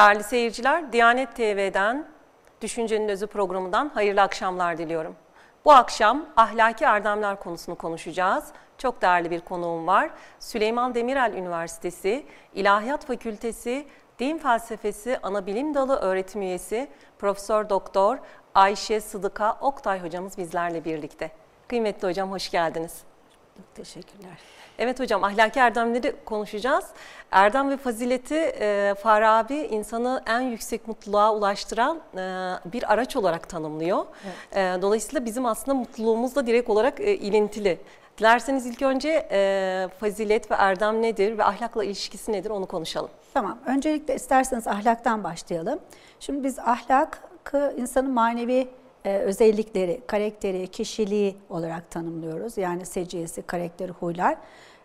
Değerli seyirciler, Diyanet TV'den Düşüncenin Özü programından hayırlı akşamlar diliyorum. Bu akşam ahlaki erdemler konusunu konuşacağız. Çok değerli bir konuğum var. Süleyman Demirel Üniversitesi İlahiyat Fakültesi Din Felsefesi Anabilim Dalı öğretim üyesi Profesör Doktor Ayşe Sıdıka Oktay hocamız bizlerle birlikte. Kıymetli hocam hoş geldiniz. Teşekkürler. Evet hocam ahlaki erdemleri konuşacağız. Erdem ve fazileti e, Farabi insanı en yüksek mutluluğa ulaştıran e, bir araç olarak tanımlıyor. Evet. E, dolayısıyla bizim aslında mutluluğumuzla direkt olarak e, ilintili. Dilerseniz ilk önce e, fazilet ve erdem nedir ve ahlakla ilişkisi nedir onu konuşalım. Tamam. Öncelikle isterseniz ahlaktan başlayalım. Şimdi biz ahlakı insanın manevi e, özellikleri, karakteri, kişiliği olarak tanımlıyoruz. Yani seciyesi, karakteri, huylar.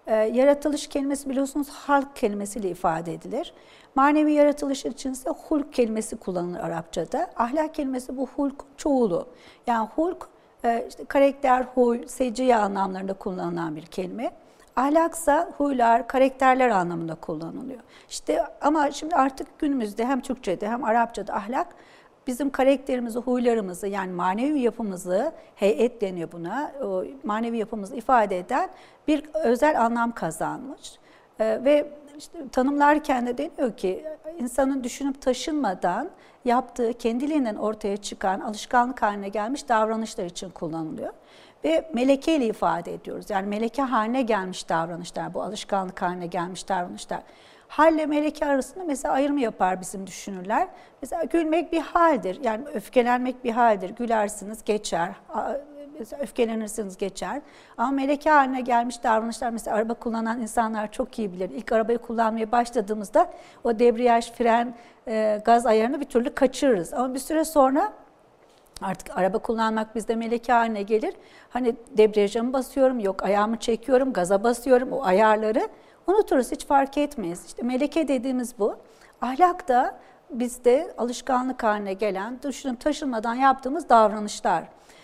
E, yaratılış kelimesi biliyorsunuz halk kelimesiyle ifade edilir. Manevi yaratılış için ise hulk kelimesi kullanılır Arapçada. Ahlak kelimesi bu hulk çoğulu. Yani hulk e, işte karakter, huy, seciye anlamlarında kullanılan bir kelime. Ahlaksa huylar, karakterler anlamında kullanılıyor. İşte ama şimdi artık günümüzde hem Türkçe'de hem Arapça'da ahlak bizim karakterimizi, huylarımızı yani manevi yapımızı, heyet deniyor buna, o manevi yapımızı ifade eden bir özel anlam kazanmış. Ee, ve işte tanımlarken de deniyor ki insanın düşünüp taşınmadan yaptığı, kendiliğinden ortaya çıkan, alışkanlık haline gelmiş davranışlar için kullanılıyor. Ve meleke ile ifade ediyoruz. Yani meleke haline gelmiş davranışlar, bu alışkanlık haline gelmiş davranışlar. Halle meleke arasında mesela ayrımı yapar bizim düşünürler. Mesela gülmek bir haldir. Yani öfkelenmek bir haldir. Gülersiniz geçer. Mesela öfkelenirsiniz geçer. Ama meleke haline gelmiş davranışlar mesela araba kullanan insanlar çok iyi bilir. İlk arabayı kullanmaya başladığımızda o debriyaj, fren, e, gaz ayarını bir türlü kaçırırız. Ama bir süre sonra Artık araba kullanmak bizde meleke haline gelir. Hani debriyaja mı basıyorum, yok ayağımı çekiyorum, gaza basıyorum o ayarları unuturuz hiç fark etmeyiz. İşte meleke dediğimiz bu. Ahlak da bizde alışkanlık haline gelen, düşünüp taşınmadan yaptığımız davranışlar.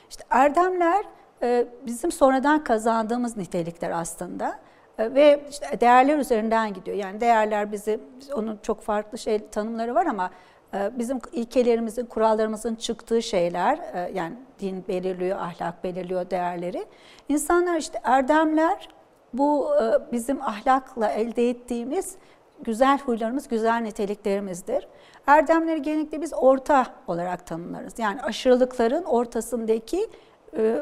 İşte erdemler e, bizim sonradan kazandığımız nitelikler aslında e, ve işte değerler üzerinden gidiyor. Yani değerler bizi, onun çok farklı şey tanımları var ama e, bizim ilkelerimizin, kurallarımızın çıktığı şeyler, yani din belirliyor, ahlak belirliyor değerleri. İnsanlar işte erdemler bu e, bizim ahlakla elde ettiğimiz güzel huylarımız, güzel niteliklerimizdir. Erdemleri genellikle biz orta olarak tanımlarız. Yani aşırılıkların ortasındaki e,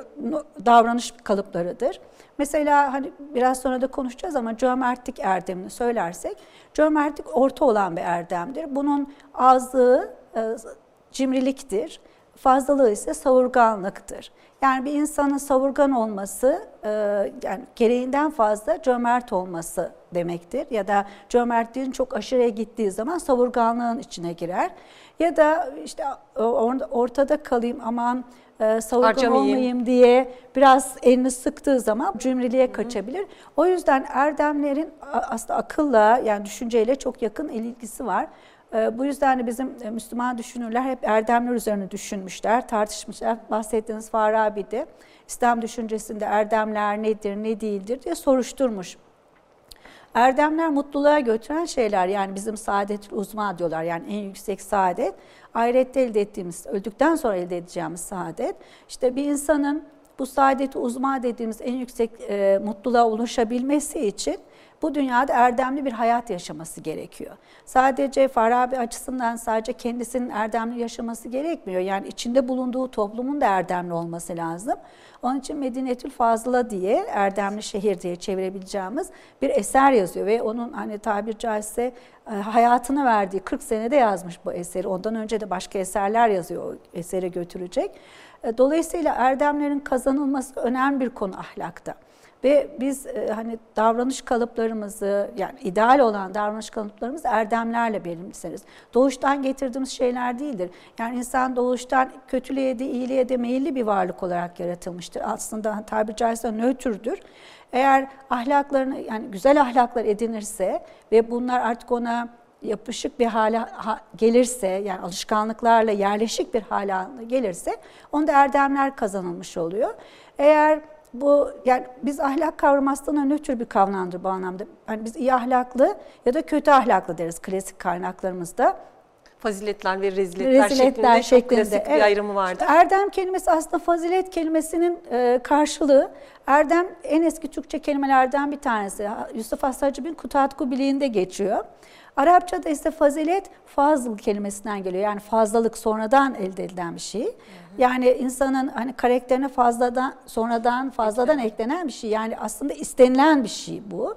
davranış kalıplarıdır. Mesela hani biraz sonra da konuşacağız ama cömertlik erdemini söylersek, cömertlik orta olan bir erdemdir. Bunun azlığı e, cimriliktir, fazlalığı ise savurganlıktır. Yani bir insanın savurgan olması e, yani gereğinden fazla cömert olması demektir. Ya da cömertliğin çok aşırıya gittiği zaman savurganlığın içine girer. Ya da işte ortada kalayım aman e, savurgan olmayayım diye biraz elini sıktığı zaman cümreliğe kaçabilir. O yüzden erdemlerin aslında akılla yani düşünceyle çok yakın ilgisi var. Ee, bu yüzden de bizim e, Müslüman düşünürler hep erdemler üzerine düşünmüşler, tartışmışlar. Bahsettiğiniz Farabi de İslam düşüncesinde erdemler nedir, ne değildir diye soruşturmuş. Erdemler mutluluğa götüren şeyler yani bizim saadet uzma diyorlar yani en yüksek saadet. Ahirette elde ettiğimiz, öldükten sonra elde edeceğimiz saadet. İşte bir insanın bu saadeti uzma dediğimiz en yüksek e, mutluluğa ulaşabilmesi için bu dünyada erdemli bir hayat yaşaması gerekiyor. Sadece Farabi açısından sadece kendisinin erdemli yaşaması gerekmiyor. Yani içinde bulunduğu toplumun da erdemli olması lazım. Onun için Medinetül Fazla diye erdemli şehir diye çevirebileceğimiz bir eser yazıyor ve onun hani tabir caizse e, hayatını verdiği 40 senede yazmış bu eseri. Ondan önce de başka eserler yazıyor esere götürecek. E, dolayısıyla erdemlerin kazanılması önemli bir konu ahlakta. Ve biz e, hani davranış kalıplarımızı yani ideal olan davranış kalıplarımız erdemlerle benimseriz. Doğuştan getirdiğimiz şeyler değildir. Yani insan doğuştan kötülüğe de iyiliğe de meyilli bir varlık olarak yaratılmıştır. Aslında tabiri caizse nötrdür. Eğer ahlaklarını yani güzel ahlaklar edinirse ve bunlar artık ona yapışık bir hale gelirse yani alışkanlıklarla yerleşik bir hale gelirse onda erdemler kazanılmış oluyor. Eğer bu yani biz ahlak kavramı aslında nötr bir kavramdır bu anlamda. Yani biz iyi ahlaklı ya da kötü ahlaklı deriz klasik kaynaklarımızda. Faziletler ve reziletler, reziletler şeklinde, şeklinde klasik evet. bir ayrımı vardı. İşte erdem kelimesi aslında fazilet kelimesinin e, karşılığı. Erdem en eski Türkçe kelimelerden bir tanesi. Yusuf Asacıb'in Kutatku Biliği'nde geçiyor. Arapçada ise fazilet fazıl kelimesinden geliyor. Yani fazlalık sonradan elde edilen bir şey. Hı hı. Yani insanın hani karakterine fazladan sonradan fazladan Eklenen. eklenen bir şey. Yani aslında istenilen bir şey bu. Hı hı.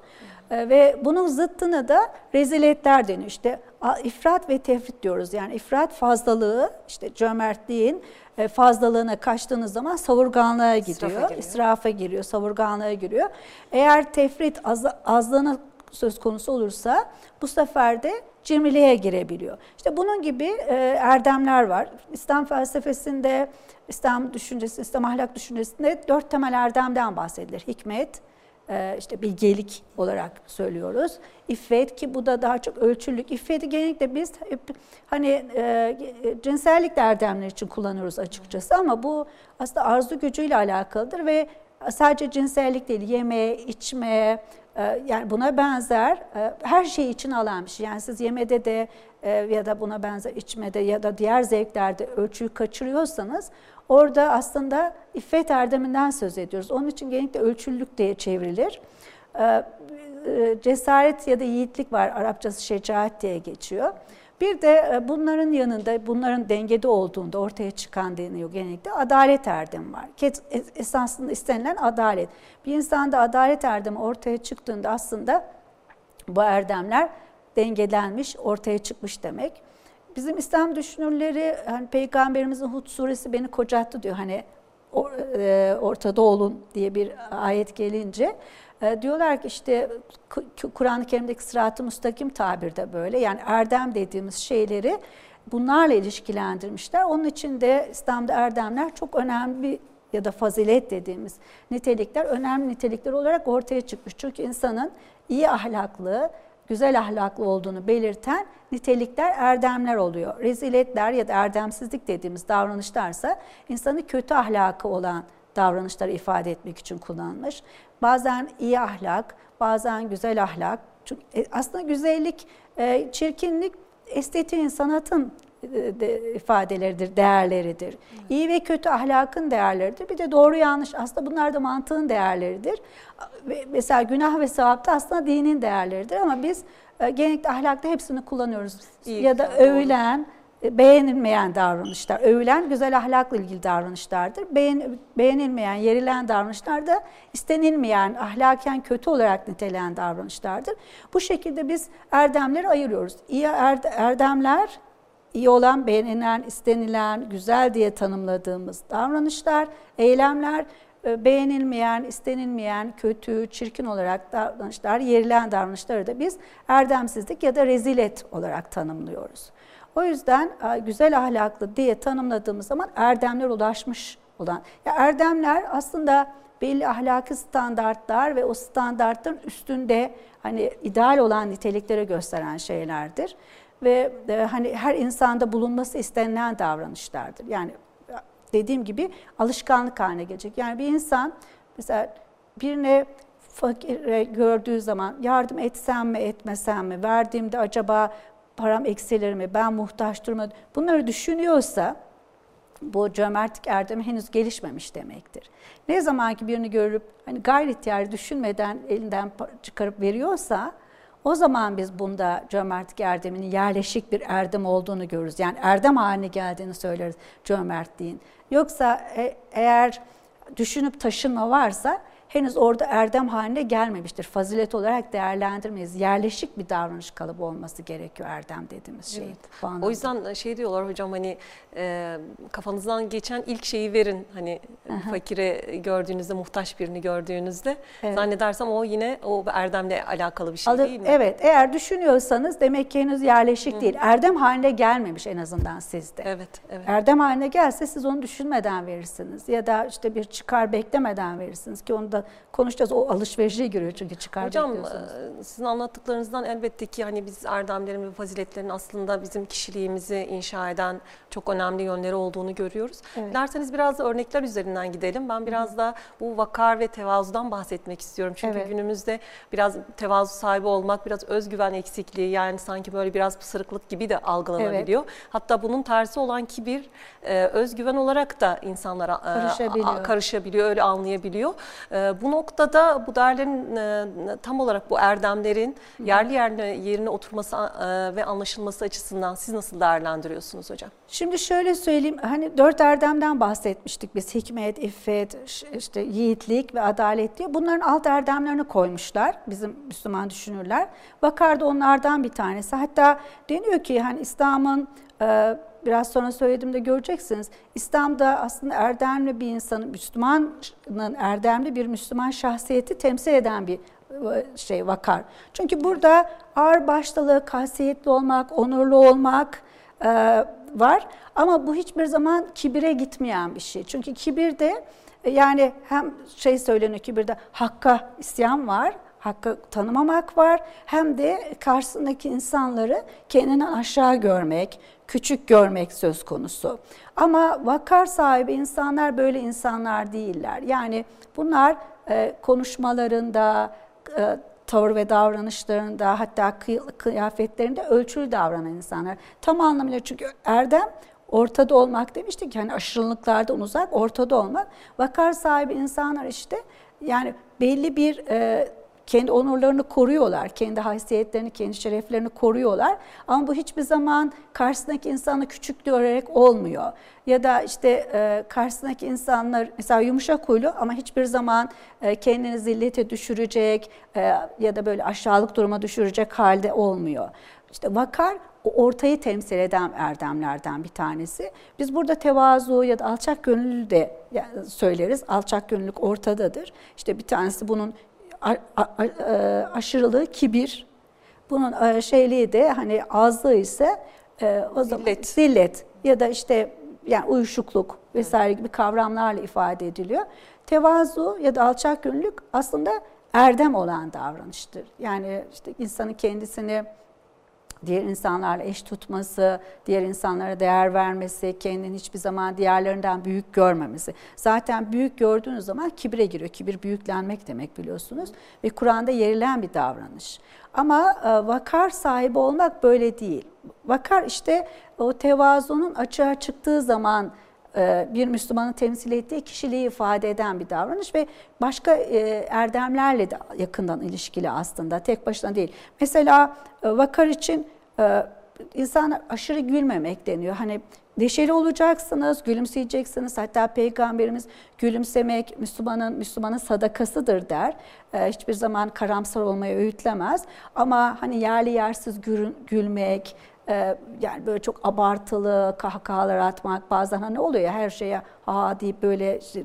Ee, ve bunun zıttını da reziletler deniyor. İşte ifrat ve tefrit diyoruz. Yani ifrat fazlalığı, işte cömertliğin e, fazlalığına kaçtığınız zaman savurganlığa gidiyor, israfa giriyor, israfa giriyor savurganlığa giriyor. Eğer tefrit az, azlığına söz konusu olursa bu sefer de cimriliğe girebiliyor. İşte bunun gibi e, erdemler var. İslam felsefesinde, İslam düşüncesi, İslam ahlak düşüncesinde dört temel erdemden bahsedilir. Hikmet, işte bilgelik olarak söylüyoruz. İffet ki bu da daha çok ölçülük. İffeti genellikle biz hani e, cinsellik erdemler için kullanıyoruz açıkçası ama bu aslında arzu gücüyle alakalıdır ve sadece cinsellik değil, yeme, içme, ee, yani buna benzer e, her şey için alan bir şey. Yani siz yemede de e, ya da buna benzer içmede ya da diğer zevklerde ölçüyü kaçırıyorsanız orada aslında iffet erdeminden söz ediyoruz. Onun için genellikle ölçülülük diye çevrilir. Ee, e, cesaret ya da yiğitlik var. Arapçası şecaat diye geçiyor. Bir de e, bunların yanında, bunların dengede olduğunda ortaya çıkan deniyor genellikle adalet erdemi var. Esasında istenilen adalet. Bir insanda adalet erdemi ortaya çıktığında aslında bu erdemler dengelenmiş, ortaya çıkmış demek. Bizim İslam düşünürleri hani Peygamberimizin Hud suresi beni kocattı diyor. Hani e, ortada olun diye bir ayet gelince e, diyorlar ki işte Kur'an-ı Kerim'deki sırat-ı müstakim tabirde böyle. Yani erdem dediğimiz şeyleri bunlarla ilişkilendirmişler. Onun için de İslam'da erdemler çok önemli ya da fazilet dediğimiz nitelikler önemli nitelikler olarak ortaya çıkmış. Çünkü insanın iyi ahlaklı, güzel ahlaklı olduğunu belirten nitelikler erdemler oluyor. Reziletler ya da erdemsizlik dediğimiz davranışlarsa insanın kötü ahlakı olan davranışları ifade etmek için kullanılmış. Bazen iyi ahlak, bazen güzel ahlak. Çünkü e, aslında güzellik, e, çirkinlik estetiğin, sanatın e, de, ifadeleridir, değerleridir. Evet. İyi ve kötü ahlakın değerleridir. Bir de doğru yanlış aslında bunlar da mantığın değerleridir. Mesela günah ve sevap da aslında dinin değerleridir ama biz genellikle ahlakta hepsini kullanıyoruz. İyi, ya da övülen, doğru beğenilmeyen davranışlar, övülen güzel ahlakla ilgili davranışlardır. Beğen, beğenilmeyen, yerilen davranışlar da istenilmeyen, ahlaken kötü olarak nitelenen davranışlardır. Bu şekilde biz erdemleri ayırıyoruz. İyi erdemler, iyi olan, beğenilen, istenilen, güzel diye tanımladığımız davranışlar, eylemler, e, beğenilmeyen, istenilmeyen, kötü, çirkin olarak davranışlar, yerilen davranışları da biz erdemsizlik ya da rezilet olarak tanımlıyoruz. O yüzden e, güzel ahlaklı diye tanımladığımız zaman erdemler ulaşmış olan. Ya erdemler aslında belli ahlaki standartlar ve o standartların üstünde hani ideal olan niteliklere gösteren şeylerdir. Ve e, hani her insanda bulunması istenilen davranışlardır. Yani dediğim gibi alışkanlık haline gelecek. Yani bir insan mesela birine fakir gördüğü zaman yardım etsem mi etmesem mi verdiğimde acaba param eksilir mi, ben muhtaç durma bunları düşünüyorsa bu cömertlik erdemi henüz gelişmemiş demektir. Ne zaman ki birini görüp hani gayret yer düşünmeden elinden çıkarıp veriyorsa o zaman biz bunda cömertlik erdeminin yerleşik bir erdem olduğunu görürüz. Yani erdem haline geldiğini söyleriz cömertliğin. Yoksa e, eğer düşünüp taşınma varsa henüz orada erdem haline gelmemiştir. Fazilet olarak değerlendirmeyiz. Yerleşik bir davranış kalıbı olması gerekiyor erdem dediğimiz şey. Evet. O yüzden şey diyorlar hocam hani e, kafanızdan geçen ilk şeyi verin. Hani Aha. fakire gördüğünüzde, muhtaç birini gördüğünüzde evet. zannedersem o yine o erdemle alakalı bir şey Alıp, değil mi? Evet. Eğer düşünüyorsanız demek ki henüz yerleşik Hı. değil. Erdem haline gelmemiş en azından sizde. Evet, evet. Erdem haline gelse siz onu düşünmeden verirsiniz ya da işte bir çıkar beklemeden verirsiniz ki onu da da konuşacağız. O alışverişe giriyor çünkü çıkar Hocam e, sizin anlattıklarınızdan elbette ki hani biz erdemlerin ve faziletlerin aslında bizim kişiliğimizi inşa eden çok önemli yönleri olduğunu görüyoruz. Evet. Dilerseniz biraz da örnekler üzerinden gidelim. Ben biraz da bu vakar ve tevazudan bahsetmek istiyorum. Çünkü evet. günümüzde biraz tevazu sahibi olmak, biraz özgüven eksikliği yani sanki böyle biraz pısırıklık gibi de algılanabiliyor. Evet. Hatta bunun tersi olan kibir, e, özgüven olarak da insanlara karışabiliyor, karışabiliyor öyle anlayabiliyor. Bu noktada bu değerlerin tam olarak bu erdemlerin yerli yerine yerine oturması ve anlaşılması açısından siz nasıl değerlendiriyorsunuz hocam? Şimdi şöyle söyleyeyim hani dört erdemden bahsetmiştik biz hikmet, iffet, işte yiğitlik ve adalet diye. Bunların alt erdemlerini koymuşlar bizim Müslüman düşünürler. Vakar da onlardan bir tanesi. Hatta deniyor ki hani İslam'ın biraz sonra söylediğimde göreceksiniz. İslam'da aslında erdemli bir insanın, Müslümanın erdemli bir Müslüman şahsiyeti temsil eden bir e, şey vakar. Çünkü burada ağır başlılık, hasiyetli olmak, onurlu olmak e, var. Ama bu hiçbir zaman kibire gitmeyen bir şey. Çünkü kibirde e, yani hem şey söyleniyor kibirde hakka isyan var hakkı tanımamak var hem de karşısındaki insanları kendinden aşağı görmek, küçük görmek söz konusu. Ama vakar sahibi insanlar böyle insanlar değiller. Yani bunlar e, konuşmalarında, e, tavır ve davranışlarında hatta kıyafetlerinde ölçülü davranan insanlar. Tam anlamıyla çünkü erdem ortada olmak demiştik ki hani aşırılıklardan uzak ortada olmak. Vakar sahibi insanlar işte yani belli bir e, kendi onurlarını koruyorlar, kendi haysiyetlerini, kendi şereflerini koruyorlar. Ama bu hiçbir zaman karşısındaki insanı küçük görerek olmuyor. Ya da işte e, karşısındaki insanlar mesela yumuşak huylu ama hiçbir zaman e, kendini zillete düşürecek e, ya da böyle aşağılık duruma düşürecek halde olmuyor. İşte vakar o ortayı temsil eden erdemlerden bir tanesi. Biz burada tevazu ya da alçak gönüllü de söyleriz. Alçak gönüllülük ortadadır. İşte bir tanesi bunun aşırılığı kibir. Bunun e, şeyliği de hani azlığı ise e, o zaman zillet. zillet ya da işte yani uyuşukluk vesaire gibi kavramlarla ifade ediliyor. Tevazu ya da alçak gönüllülük aslında erdem olan davranıştır. Yani işte insanın kendisini diğer insanlarla eş tutması, diğer insanlara değer vermesi, kendini hiçbir zaman diğerlerinden büyük görmemesi. Zaten büyük gördüğünüz zaman kibre giriyor. Kibir büyüklenmek demek biliyorsunuz ve Kur'an'da yerilen bir davranış. Ama e, vakar sahibi olmak böyle değil. Vakar işte o tevazunun açığa çıktığı zaman bir Müslümanın temsil ettiği kişiliği ifade eden bir davranış ve başka e, erdemlerle de yakından ilişkili aslında tek başına değil. Mesela e, vakar için insan aşırı gülmemek deniyor. Hani neşeli olacaksınız, gülümseyeceksiniz. Hatta Peygamberimiz gülümsemek Müslümanın Müslümanın sadakasıdır der. Hiçbir zaman karamsar olmaya öğütlemez. Ama hani yerli yersiz gülmek, ee, yani böyle çok abartılı kahkahalar atmak bazen hani oluyor ya her şeye ha deyip böyle işte,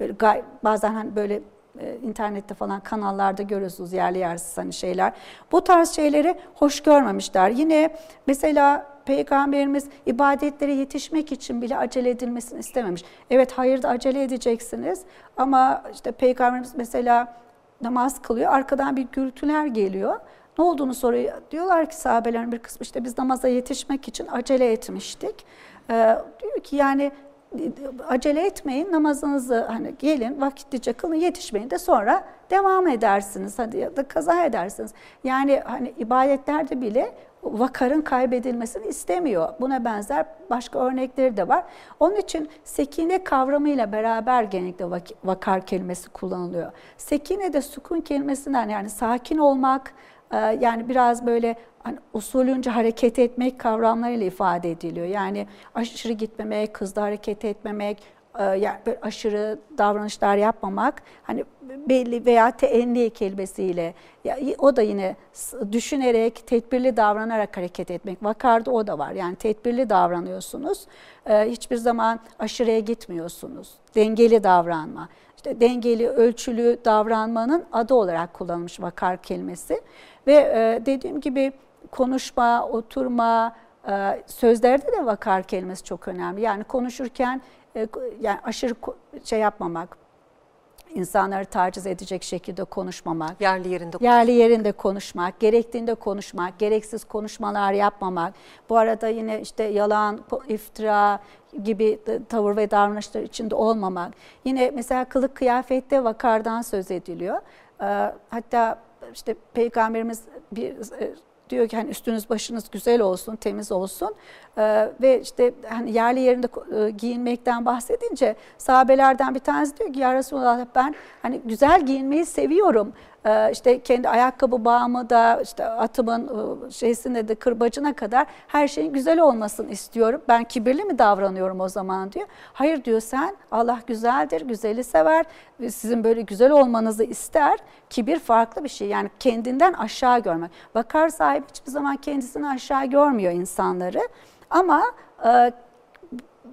böyle gay, bazen hani böyle e, internette falan kanallarda görüyorsunuz yerli yersiz hani şeyler. Bu tarz şeyleri hoş görmemişler. Yine mesela Peygamberimiz ibadetlere yetişmek için bile acele edilmesini istememiş. Evet hayırda acele edeceksiniz ama işte Peygamberimiz mesela namaz kılıyor arkadan bir gürültüler geliyor. Ne olduğunu soruyor. Diyorlar ki sahabelerin bir kısmı işte biz namaza yetişmek için acele etmiştik. Ee, diyor ki yani acele etmeyin namazınızı hani gelin vakitlice kılın yetişmeyin de sonra devam edersiniz hadi ya da kaza edersiniz. Yani hani ibadetlerde bile vakarın kaybedilmesini istemiyor. Buna benzer başka örnekleri de var. Onun için sekine kavramıyla beraber genellikle vakar kelimesi kullanılıyor. Sekine de sukun kelimesinden yani sakin olmak, yani biraz böyle hani usulünce hareket etmek kavramlarıyla ifade ediliyor. Yani aşırı gitmemek, hızlı hareket etmemek, e, yani aşırı davranışlar yapmamak hani belli veya teenni kelimesiyle o da yine düşünerek, tedbirli davranarak hareket etmek. Vakarda o da var. Yani tedbirli davranıyorsunuz. E, hiçbir zaman aşırıya gitmiyorsunuz. Dengeli davranma. İşte dengeli, ölçülü davranmanın adı olarak kullanılmış vakar kelimesi. Ve e, dediğim gibi konuşma, oturma, e, sözlerde de vakar kelimesi çok önemli. Yani konuşurken e, yani aşırı şey yapmamak, insanları taciz edecek şekilde konuşmamak. Yerli yerinde konuşmak. Yerli yerinde konuşmak, gerektiğinde konuşmak, gereksiz konuşmalar yapmamak. Bu arada yine işte yalan, iftira gibi tavır ve davranışlar içinde olmamak. Yine mesela kılık kıyafette vakardan söz ediliyor. Ee, hatta işte Peygamberimiz bir e, diyor ki hani üstünüz başınız güzel olsun, temiz olsun ee, ve işte hani yerli yerinde e, giyinmekten bahsedince sahabelerden bir tanesi diyor ki ya Resulallah ben hani güzel giyinmeyi seviyorum. Ee, işte kendi ayakkabı bağımı da işte atımın e, şeysine de kırbacına kadar her şeyin güzel olmasını istiyorum. Ben kibirli mi davranıyorum o zaman diyor. Hayır diyor sen Allah güzeldir, güzeli sever ve sizin böyle güzel olmanızı ister. Kibir farklı bir şey yani kendinden aşağı görmek. Vakar sahibi hiçbir zaman kendisini aşağı görmüyor insanları. Ama e,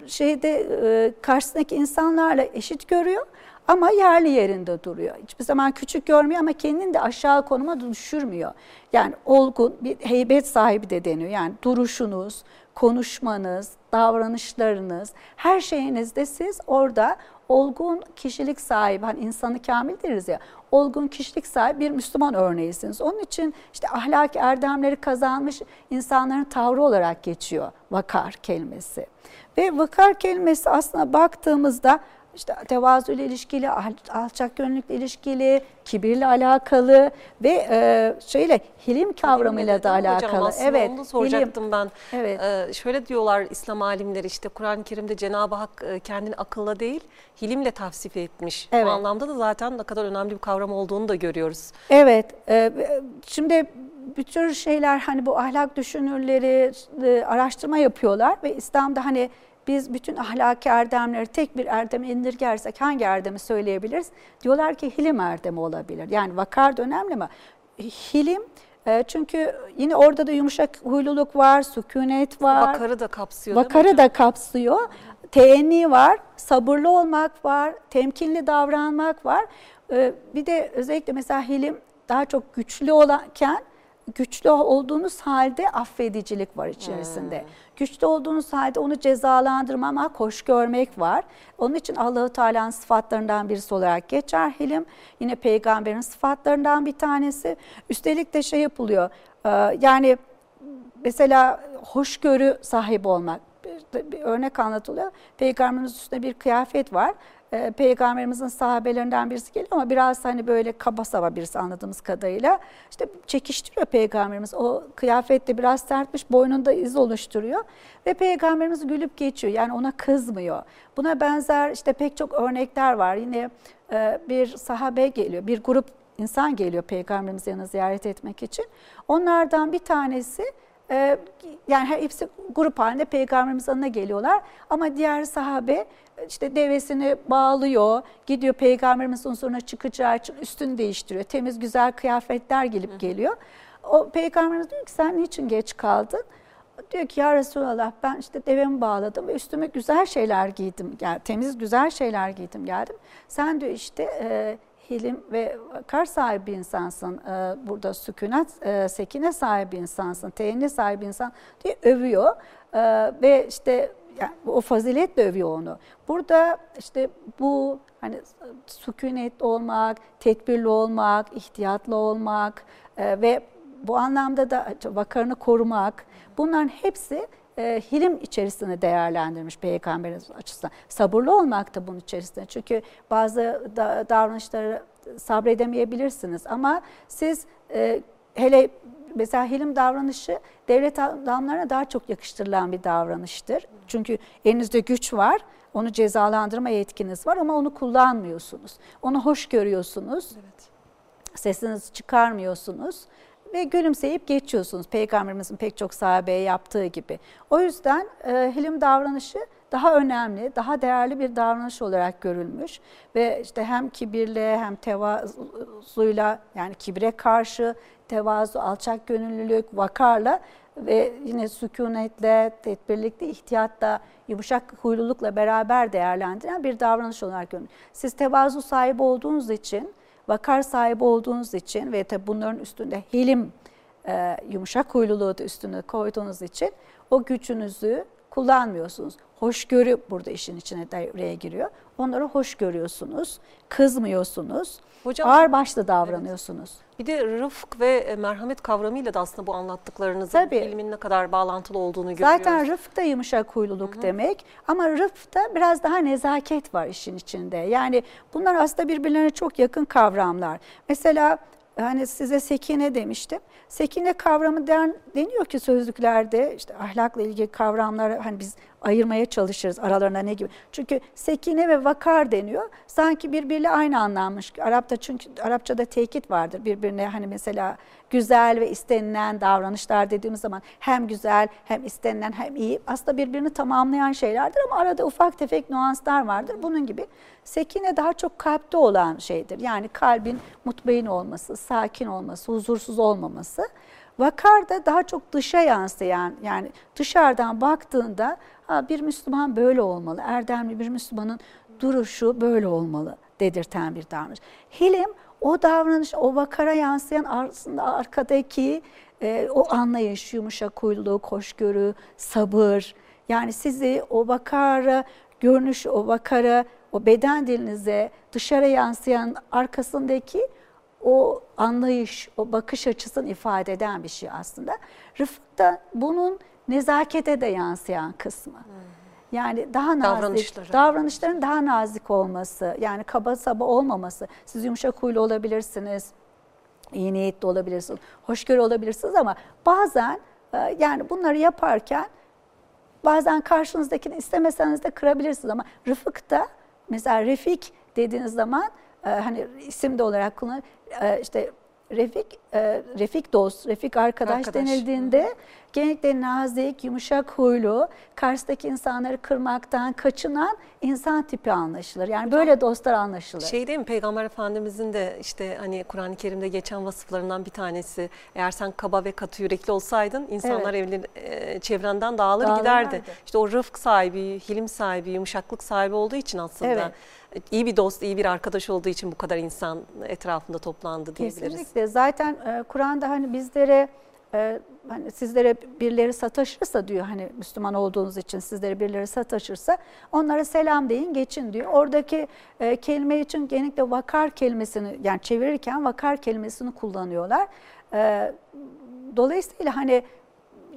şeyde e, karşısındaki insanlarla eşit görüyor ama yerli yerinde duruyor. Hiçbir zaman küçük görmüyor ama kendini de aşağı konuma düşürmüyor. Yani olgun bir heybet sahibi de deniyor. Yani duruşunuz, konuşmanız, davranışlarınız, her şeyinizde siz orada olgun kişilik sahibi, hani insanı kamil deriz ya, olgun kişilik sahibi bir Müslüman örneğisiniz. Onun için işte ahlaki erdemleri kazanmış insanların tavrı olarak geçiyor vakar kelimesi. Ve vakar kelimesi aslında baktığımızda işte tevazu ile ilişkili, alçak gönüllükle ilişkili, kibirle alakalı ve e, şeyle hilim kavramıyla da alakalı. Hocam, evet. Onu soracaktım hilim. ben. Evet. Ee, şöyle diyorlar İslam alimleri işte Kur'an-ı Kerim'de Cenab-ı Hak e, kendini akılla değil hilimle tavsif etmiş. Evet. Bu anlamda da zaten ne kadar önemli bir kavram olduğunu da görüyoruz. Evet. E, şimdi bütün şeyler hani bu ahlak düşünürleri e, araştırma yapıyorlar ve İslam'da hani biz bütün ahlaki erdemleri tek bir erdeme indirgersek hangi erdemi söyleyebiliriz? Diyorlar ki hilim erdemi olabilir. Yani vakar da önemli ama hilim e, çünkü yine orada da yumuşak huyluluk var, sükunet var. Vakarı da kapsıyor. Vakarı da kapsıyor. Teenni var, sabırlı olmak var, temkinli davranmak var. E, bir de özellikle mesela hilim daha çok güçlü olanken güçlü olduğunuz halde affedicilik var içerisinde. Hmm. Güçlü olduğunuz halde onu cezalandırmamak, hoş görmek var. Onun için Allahu Teala'nın sıfatlarından birisi olarak geçer hilim. Yine peygamberin sıfatlarından bir tanesi. Üstelik de şey yapılıyor. E, yani mesela hoşgörü sahibi olmak. Bir, bir örnek anlatılıyor. Peygamberimiz üstünde bir kıyafet var e, peygamberimizin sahabelerinden birisi geliyor ama biraz hani böyle kaba saba birisi anladığımız kadarıyla. İşte çekiştiriyor peygamberimiz. O kıyafette biraz sertmiş, boynunda iz oluşturuyor ve peygamberimiz gülüp geçiyor. Yani ona kızmıyor. Buna benzer işte pek çok örnekler var. Yine e, bir sahabe geliyor, bir grup insan geliyor peygamberimizi yanına ziyaret etmek için. Onlardan bir tanesi e, yani hepsi grup halinde peygamberimiz yanına geliyorlar ama diğer sahabe işte devesini bağlıyor, gidiyor peygamberimizin huzuruna çıkacağı için üstünü değiştiriyor. Temiz güzel kıyafetler gelip geliyor. O peygamberimiz diyor ki sen niçin geç kaldın? Diyor ki ya Resulallah ben işte devemi bağladım ve üstüme güzel şeyler giydim. Yani temiz güzel şeyler giydim geldim. Sen diyor işte e, hilim ve kar sahibi insansın. E, burada sükunet, e, sekine sahibi insansın, teyinli sahibi insan diye övüyor. E, ve işte yani o faziletle övüyor onu. Burada işte bu hani sükunet olmak, tedbirli olmak, ihtiyatlı olmak e, ve bu anlamda da vakarını korumak bunların hepsi e, hilim içerisinde değerlendirmiş peygamberimiz açısından. Sabırlı olmak da bunun içerisinde. Çünkü bazı da, davranışları sabredemeyebilirsiniz ama siz e, hele mesela hilim davranışı devlet adamlarına daha çok yakıştırılan bir davranıştır. Çünkü elinizde güç var, onu cezalandırma yetkiniz var ama onu kullanmıyorsunuz. Onu hoş görüyorsunuz, evet. sesinizi çıkarmıyorsunuz ve gülümseyip geçiyorsunuz. Peygamberimizin pek çok sahabeye yaptığı gibi. O yüzden e, hilim davranışı daha önemli, daha değerli bir davranış olarak görülmüş ve işte hem kibirle hem tevazuyla yani kibre karşı tevazu, alçak gönüllülük, vakarla ve yine sükunetle, tedbirlikle, ihtiyatla, yumuşak huylulukla beraber değerlendiren bir davranış olarak görünüyor. Siz tevazu sahibi olduğunuz için, vakar sahibi olduğunuz için ve tabi bunların üstünde hilim, e, yumuşak huyluluğu da üstüne koyduğunuz için o gücünüzü kullanmıyorsunuz Hoşgörü burada işin içine devreye giriyor. Onları hoş görüyorsunuz, kızmıyorsunuz, Hocam, ağır başlı davranıyorsunuz. Evet. Bir de rıfk ve e, merhamet kavramıyla da aslında bu anlattıklarınızın Tabii. filmin ne kadar bağlantılı olduğunu görüyoruz. Zaten rıfk da yumuşak huyluluk Hı-hı. demek ama rıfkta biraz daha nezaket var işin içinde. Yani bunlar aslında birbirlerine çok yakın kavramlar. Mesela hani size sekine demiştim. Sekine kavramı den, deniyor ki sözlüklerde işte ahlakla ilgili kavramlar hani biz ayırmaya çalışırız aralarında ne gibi. Çünkü sekine ve vakar deniyor. Sanki birbiriyle aynı anlammış. Arapta çünkü Arapçada tekit vardır birbirine hani mesela güzel ve istenilen davranışlar dediğimiz zaman hem güzel hem istenilen hem iyi aslında birbirini tamamlayan şeylerdir ama arada ufak tefek nüanslar vardır. Bunun gibi sekine daha çok kalpte olan şeydir. Yani kalbin mutmain olması, sakin olması, huzursuz olmaması. Vakar da daha çok dışa yansıyan yani dışarıdan baktığında bir Müslüman böyle olmalı, erdemli bir Müslümanın duruşu böyle olmalı dedirten bir davranış. Hilim o davranış, o vakara yansıyan aslında arkadaki e, o anlayış, yumuşak huyluluk, hoşgörü, sabır. Yani sizi o vakara, görünüş, o vakara, o beden dilinize dışarı yansıyan arkasındaki o anlayış, o bakış açısını ifade eden bir şey aslında. Rıfık da bunun nezakete de yansıyan kısmı. Hmm. Yani daha nazik, davranışların daha nazik olması, yani kaba saba olmaması. Siz yumuşak huylu olabilirsiniz, iyi niyetli olabilirsiniz, hoşgörü olabilirsiniz ama bazen e, yani bunları yaparken bazen karşınızdakini istemeseniz de kırabilirsiniz ama rıfıkta mesela refik dediğiniz zaman e, hani isim de olarak kullanılır. E, işte Refik, e, Refik dost, Refik arkadaş, arkadaş. denildiğinde genellikle nazik, yumuşak huylu, karşıdaki insanları kırmaktan kaçınan insan tipi anlaşılır. Yani Hocam, böyle dostlar anlaşılır. Şey değil mi Peygamber Efendimizin de işte hani Kur'an-ı Kerim'de geçen vasıflarından bir tanesi eğer sen kaba ve katı yürekli olsaydın insanlar evet. evli, e, çevrenden dağılır Dağılırlardı. giderdi. İşte o rıfk sahibi, hilim sahibi, yumuşaklık sahibi olduğu için aslında evet iyi bir dost, iyi bir arkadaş olduğu için bu kadar insan etrafında toplandı diyebiliriz. Kesinlikle. Zaten e, Kur'an'da hani bizlere e, hani sizlere birileri sataşırsa diyor hani Müslüman olduğunuz için sizlere birileri sataşırsa onlara selam deyin geçin diyor. Oradaki e, kelime için genellikle vakar kelimesini yani çevirirken vakar kelimesini kullanıyorlar. E, dolayısıyla hani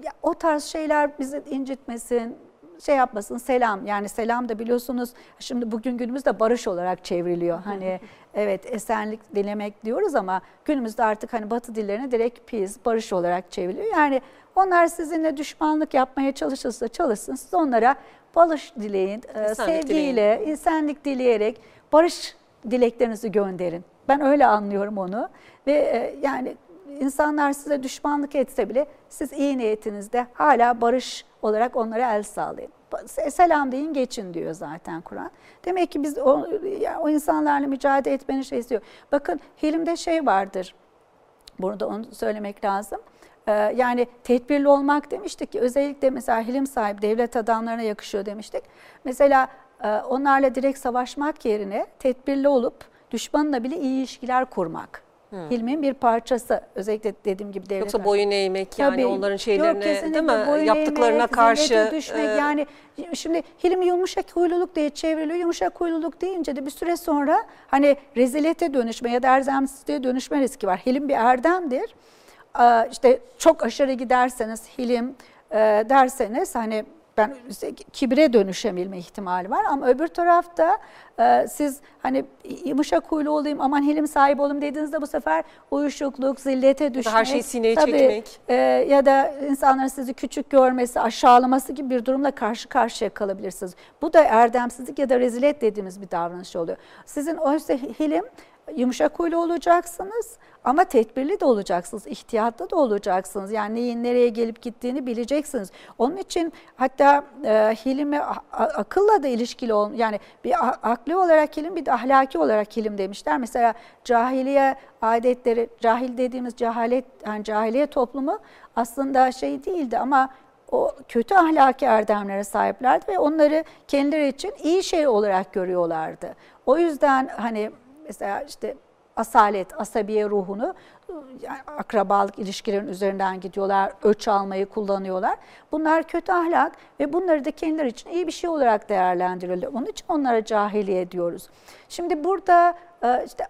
ya, o tarz şeyler bizi incitmesin, şey yapmasın selam yani selam da biliyorsunuz şimdi bugün günümüzde barış olarak çevriliyor. Hani evet esenlik dilemek diyoruz ama günümüzde artık hani batı dillerine direkt peace barış olarak çevriliyor. Yani onlar sizinle düşmanlık yapmaya çalışırsa çalışsın siz onlara barış dileyin, e, İnsanlık sevgiyle, dileyin. insanlık dileyerek barış dileklerinizi gönderin. Ben öyle anlıyorum onu ve e, yani insanlar size düşmanlık etse bile siz iyi niyetinizde hala barış olarak onlara el sağlayın. Selam deyin geçin diyor zaten Kur'an. Demek ki biz o, yani o insanlarla mücadele etmenin şey istiyor. Bakın Hilim'de şey vardır. Burada onu söylemek lazım. Ee, yani tedbirli olmak demiştik ki özellikle mesela hilim sahibi devlet adamlarına yakışıyor demiştik. Mesela e, onlarla direkt savaşmak yerine tedbirli olup düşmanla bile iyi ilişkiler kurmak. Hmm. Hilmin bir parçası. Özellikle dediğim gibi devlet. Yoksa boyun eğmek yani Tabii. onların şeylerine Yok, değil mi? Yaptıklarına eğmek, karşı. düşmek e... yani şimdi Hilmi yumuşak huyluluk diye çevriliyor. Yumuşak huyluluk deyince de bir süre sonra hani rezilete dönüşme ya da erzemsizliğe dönüşme riski var. Hilim bir erdemdir. İşte çok aşırı giderseniz hilim e, derseniz hani ben kibre dönüşebilme ihtimali var ama öbür tarafta e, siz hani yumuşak huylu olayım aman helim sahibi olayım dediğinizde bu sefer uyuşukluk, zillete düşmek. Her şeyi sineye tabii, çekmek. E, ya da insanların sizi küçük görmesi, aşağılaması gibi bir durumla karşı karşıya kalabilirsiniz. Bu da erdemsizlik ya da rezilet dediğimiz bir davranış oluyor. Sizin oysa hilim yumuşak huylu olacaksınız ama tedbirli de olacaksınız, ihtiyatlı da olacaksınız. Yani neyin nereye gelip gittiğini bileceksiniz. Onun için hatta e, hilimi akılla da ilişkili ol yani bir akli olarak hilim bir de ahlaki olarak hilim demişler. Mesela cahiliye adetleri, cahil dediğimiz cehalet yani cahiliye toplumu aslında şey değildi ama o kötü ahlaki erdemlere sahiplerdi ve onları kendileri için iyi şey olarak görüyorlardı. O yüzden hani mesela işte asalet, asabiye ruhunu yani akrabalık ilişkilerin üzerinden gidiyorlar, öç almayı kullanıyorlar. Bunlar kötü ahlak ve bunları da kendileri için iyi bir şey olarak değerlendiriyorlar. Onun için onlara cahiliye diyoruz. Şimdi burada e, işte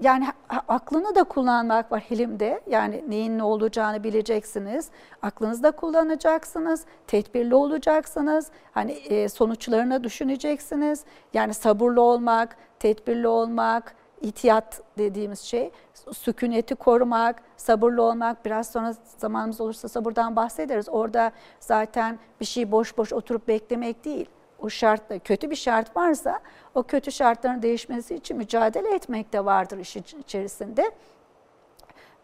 yani aklını da kullanmak var hilimde. Yani neyin ne olacağını bileceksiniz. Aklınızı da kullanacaksınız. Tedbirli olacaksınız. Hani e, sonuçlarını düşüneceksiniz. Yani sabırlı olmak, tedbirli olmak, itiyat dediğimiz şey, sükuneti korumak, sabırlı olmak, biraz sonra zamanımız olursa sabırdan bahsederiz. Orada zaten bir şey boş boş oturup beklemek değil. O şartta kötü bir şart varsa o kötü şartların değişmesi için mücadele etmek de vardır işin içerisinde.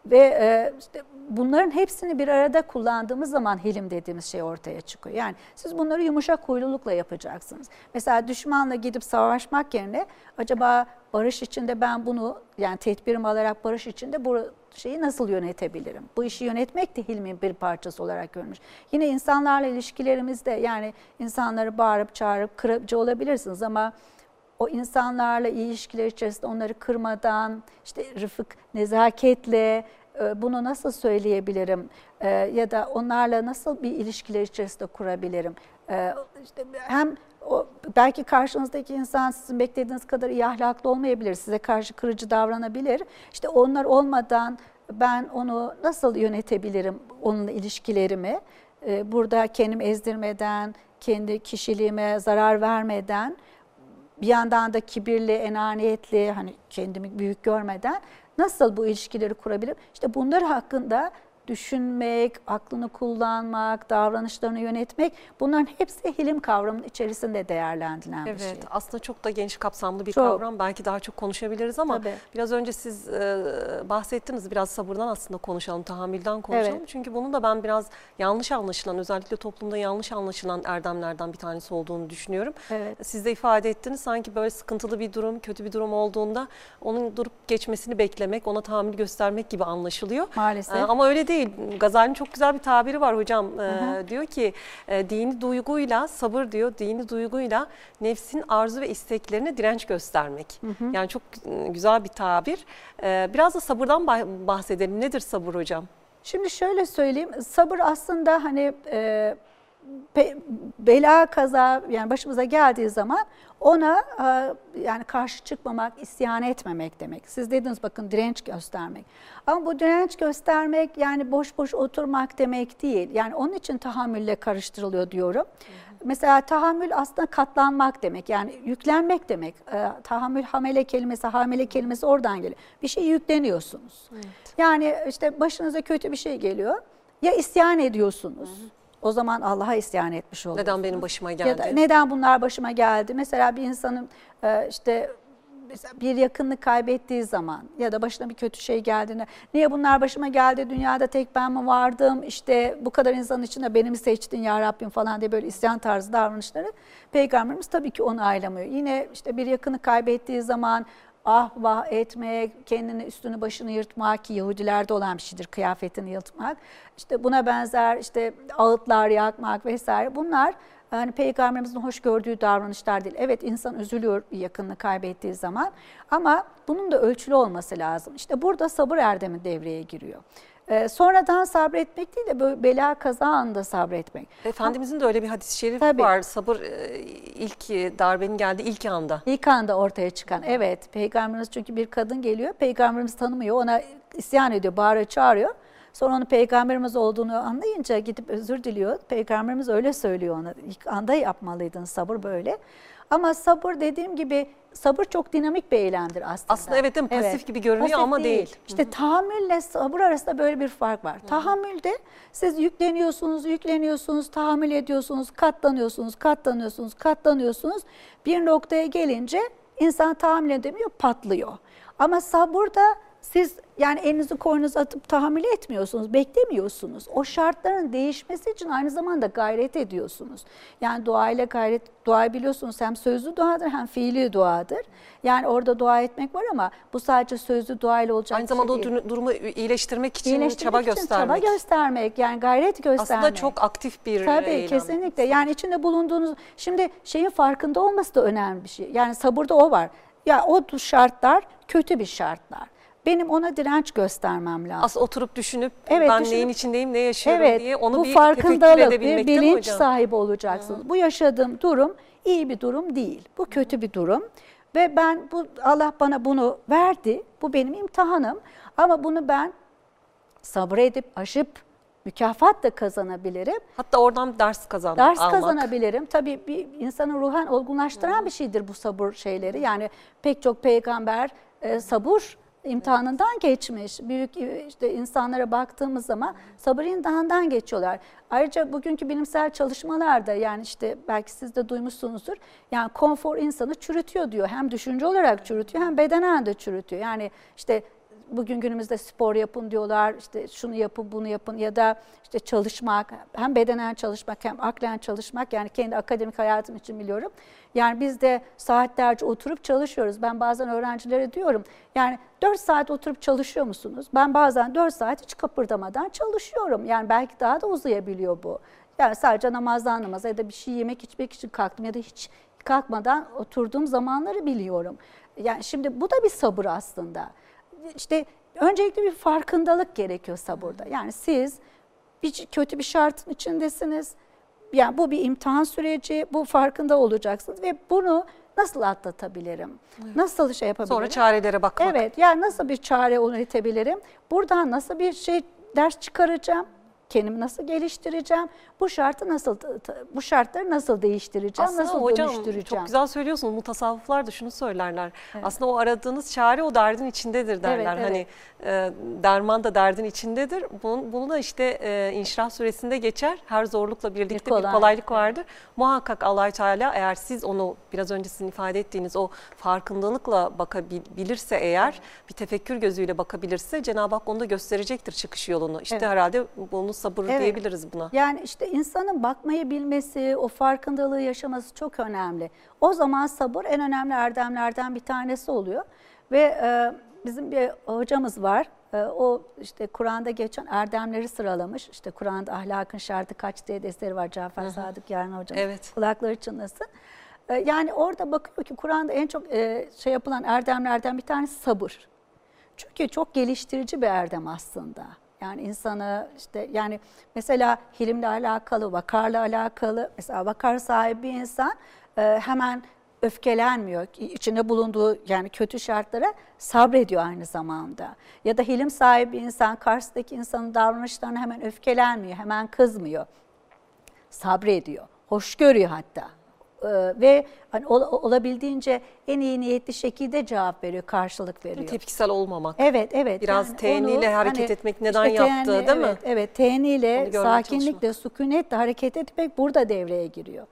Ve e, işte bunların hepsini bir arada kullandığımız zaman hilim dediğimiz şey ortaya çıkıyor. Yani siz bunları yumuşak huylulukla yapacaksınız. Mesela düşmanla gidip savaşmak yerine acaba barış içinde ben bunu yani tedbirim alarak barış içinde bu şeyi nasıl yönetebilirim? Bu işi yönetmek de hilmin bir parçası olarak görmüş. Yine insanlarla ilişkilerimizde yani insanları bağırıp çağırıp kırıcı olabilirsiniz ama o insanlarla ilişkiler içerisinde onları kırmadan, işte rıfık, nezaketle e, bunu nasıl söyleyebilirim e, ya da onlarla nasıl bir ilişkiler içerisinde kurabilirim? E, işte hem o, belki karşınızdaki insan sizin beklediğiniz kadar iyi ahlaklı olmayabilir, size karşı kırıcı davranabilir. İşte onlar olmadan ben onu nasıl yönetebilirim, onunla ilişkilerimi? Burada kendimi ezdirmeden, kendi kişiliğime zarar vermeden bir yandan da kibirli, enaniyetli, hani kendimi büyük görmeden nasıl bu ilişkileri kurabilirim? İşte bunlar hakkında düşünmek, aklını kullanmak, davranışlarını yönetmek bunların hepsi hilim kavramının içerisinde değerlendirilen evet, bir şey. Evet aslında çok da geniş kapsamlı bir çok. kavram. Belki daha çok konuşabiliriz ama Tabii. biraz önce siz e, bahsettiniz biraz sabırdan aslında konuşalım, tahammülden konuşalım. Evet. Çünkü bunun da ben biraz yanlış anlaşılan özellikle toplumda yanlış anlaşılan erdemlerden bir tanesi olduğunu düşünüyorum. Evet. Siz de ifade ettiniz sanki böyle sıkıntılı bir durum, kötü bir durum olduğunda onun durup geçmesini beklemek, ona tahammül göstermek gibi anlaşılıyor. Maalesef. E, ama öyle değil değil. Gazali'nin çok güzel bir tabiri var hocam. Ee, diyor ki e, dini duyguyla sabır diyor. Dini duyguyla nefsin arzu ve isteklerine direnç göstermek. Hı hı. Yani çok e, güzel bir tabir. Ee, biraz da sabırdan bahsedelim. Nedir sabır hocam? Şimdi şöyle söyleyeyim. Sabır aslında hani e, bela kaza yani başımıza geldiği zaman ona e, yani karşı çıkmamak, isyan etmemek demek. Siz dediniz bakın direnç göstermek. Ama bu direnç göstermek yani boş boş oturmak demek değil. Yani onun için tahammülle karıştırılıyor diyorum. Hı hı. Mesela tahammül aslında katlanmak demek. Yani yüklenmek demek. E, tahammül hamele kelimesi, hamele kelimesi oradan geliyor. Bir şey yükleniyorsunuz. Evet. Yani işte başınıza kötü bir şey geliyor. Ya isyan ediyorsunuz. Hı hı o zaman Allah'a isyan etmiş oluyorsunuz. Neden benim başıma geldi? Ya da neden bunlar başıma geldi? Mesela bir insanın e, işte bir yakınlık kaybettiği zaman ya da başına bir kötü şey geldiğinde niye bunlar başıma geldi dünyada tek ben mi vardım işte bu kadar insanın içinde beni mi seçtin ya Rabbim falan diye böyle isyan tarzı davranışları peygamberimiz tabii ki onu aylamıyor. Yine işte bir yakını kaybettiği zaman ah vah etmek, kendini üstünü başını yırtmak ki Yahudilerde olan bir şeydir kıyafetini yırtmak. İşte buna benzer işte ağıtlar yakmak vesaire bunlar yani peygamberimizin hoş gördüğü davranışlar değil. Evet insan üzülüyor yakınını kaybettiği zaman ama bunun da ölçülü olması lazım. İşte burada sabır erdemi devreye giriyor. Ee, sonradan sabretmek değil de böyle bela kaza anında sabretmek. Efendimizin de öyle bir hadis-i şerif Tabii. var. Sabır e, ilk darbenin geldiği ilk anda. İlk anda ortaya çıkan. Evet. Peygamberimiz çünkü bir kadın geliyor. Peygamberimiz tanımıyor. Ona isyan ediyor, bağırıyor, çağırıyor. Sonra onun peygamberimiz olduğunu anlayınca gidip özür diliyor. Peygamberimiz öyle söylüyor ona. İlk anda yapmalıydın sabır böyle. Ama sabır dediğim gibi sabır çok dinamik bir eylemdir aslında. Aslında evet değil mi? Pasif evet. gibi görünüyor Pasif ama değil. değil. İşte Hı-hı. tahammülle sabır arasında böyle bir fark var. Hı-hı. Tahammülde siz yükleniyorsunuz, yükleniyorsunuz, tahammül ediyorsunuz, katlanıyorsunuz, katlanıyorsunuz, katlanıyorsunuz. Bir noktaya gelince insan tahammül edemiyor, patlıyor. Ama sabırda siz yani elinizi koynunuza atıp tahammül etmiyorsunuz, beklemiyorsunuz. O şartların değişmesi için aynı zamanda gayret ediyorsunuz. Yani dua ile gayret, dua biliyorsunuz hem sözlü duadır hem fiili duadır. Yani orada dua etmek var ama bu sadece sözlü dua ile olacak Aynı zamanda şey o durumu iyileştirmek için iyileştirmek çaba için göstermek. Çaba göstermek yani gayret göstermek. Aslında çok aktif bir Tabii eylem. kesinlikle yani içinde bulunduğunuz, şimdi şeyin farkında olması da önemli bir şey. Yani sabırda o var Ya o şartlar kötü bir şartlar. Benim ona direnç göstermem lazım. Aslında oturup düşünüp Evet, ben düşünüp- neyin içindeyim, ne yaşıyorum Evet, diye onu bu bir farkındalık, bir bilinç sahibi olacaksınız. Bu yaşadığım durum iyi bir durum değil. Bu kötü bir durum. Ve ben bu Allah bana bunu verdi. Bu benim imtihanım. Ama bunu ben sabredip aşıp mükafat da kazanabilirim. Hatta oradan ders kazan, Ders almak. kazanabilirim. Tabii bir insanı ruhen olgunlaştıran bir şeydir bu sabır şeyleri. Yani pek çok peygamber e, sabır imtihanından geçmiş. Büyük işte insanlara baktığımız zaman sabır imtihanından geçiyorlar. Ayrıca bugünkü bilimsel çalışmalarda yani işte belki siz de duymuşsunuzdur. Yani konfor insanı çürütüyor diyor. Hem düşünce olarak çürütüyor hem bedenen de çürütüyor. Yani işte bugün günümüzde spor yapın diyorlar, işte şunu yapın, bunu yapın ya da işte çalışmak, hem bedenen çalışmak hem aklen çalışmak yani kendi akademik hayatım için biliyorum. Yani biz de saatlerce oturup çalışıyoruz. Ben bazen öğrencilere diyorum yani 4 saat oturup çalışıyor musunuz? Ben bazen 4 saat hiç kıpırdamadan çalışıyorum. Yani belki daha da uzayabiliyor bu. Yani sadece namazdan namaza ya da bir şey yemek içmek için kalktım ya da hiç kalkmadan oturduğum zamanları biliyorum. Yani şimdi bu da bir sabır aslında işte öncelikle bir farkındalık gerekiyor sabırda. Yani siz bir kötü bir şartın içindesiniz. Yani bu bir imtihan süreci, bu farkında olacaksınız ve bunu nasıl atlatabilirim? Nasıl şey yapabilirim? Sonra çarelere bakmak. Evet, yani nasıl bir çare üretebilirim? Buradan nasıl bir şey ders çıkaracağım? Kendimi nasıl geliştireceğim? Bu şartı nasıl bu şartları nasıl değiştireceğim? Aslında nasıl hocam dönüştüreceğim? çok güzel söylüyorsunuz. Mutasavvıflar da şunu söylerler. Aslında o aradığınız çare o derdin içindedir derler. Evet, Hani e, derman da derdin içindedir. Bunu, bunu da işte e, İnşirah suresinde geçer. Her zorlukla birlikte bir, kolay. kolaylık vardır. Muhakkak allah Teala eğer siz onu biraz önce sizin ifade ettiğiniz o farkındalıkla bakabilirse eğer bir tefekkür gözüyle bakabilirse Cenab-ı Hak onu da gösterecektir çıkış yolunu. İşte Evet. herhalde bunu sabır Evet. diyebiliriz buna. Yani işte insanın bakmayı bilmesi, o farkındalığı yaşaması çok önemli. O zaman sabır en önemli erdemlerden bir tanesi oluyor. Ve e, bizim bir hocamız var. E, o işte Kur'an'da geçen erdemleri sıralamış. İşte Kur'an'da ahlakın şartı kaç diye de eseri var Cafer Sadık Yarın hocam. Evet. Kulakları çınlasın. E, yani orada bakıyor ki Kur'an'da en çok e, şey yapılan erdemlerden bir tanesi sabır. Çünkü çok geliştirici bir erdem aslında. Yani insanı işte yani mesela hilimle alakalı, vakarla alakalı. Mesela vakar sahibi bir insan e, hemen öfkelenmiyor. İçinde bulunduğu yani kötü şartlara sabrediyor aynı zamanda. Ya da hilim sahibi insan karşısındaki insanın davranışlarına hemen öfkelenmiyor, hemen kızmıyor. Sabrediyor, hoş görüyor hatta. Ee, ve hani ol- olabildiğince en iyi niyetli şekilde cevap veriyor, karşılık veriyor. Tepkisel olmamak. Evet, evet. Biraz Yani teğeniyle onu hareket hani etmek neden işte yaptığı, değil mi? Evet, evet teğeniyle, sakinlikle, sükunetle hareket etmek burada devreye giriyor.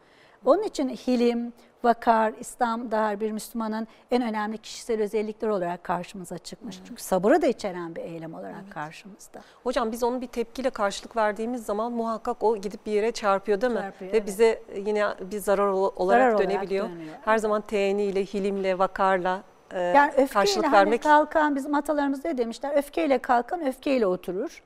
Onun için hilim, vakar, İslam'da her bir Müslümanın en önemli kişisel özellikleri olarak karşımıza çıkmış. Çünkü sabırı da içeren bir eylem olarak karşımızda. Hocam biz onun bir tepkiyle karşılık verdiğimiz zaman muhakkak o gidip bir yere çarpıyor değil mi? Çarpıyor, Ve evet. bize yine bir zarar ol- olarak Zarar olarak dönebiliyor. dönüyor. Her zaman teğeniyle, hilimle, vakarla e, Yani öfkeyle karşılık hani vermek kalkan bizim atalarımız ne demişler? Öfkeyle kalkan öfkeyle oturur.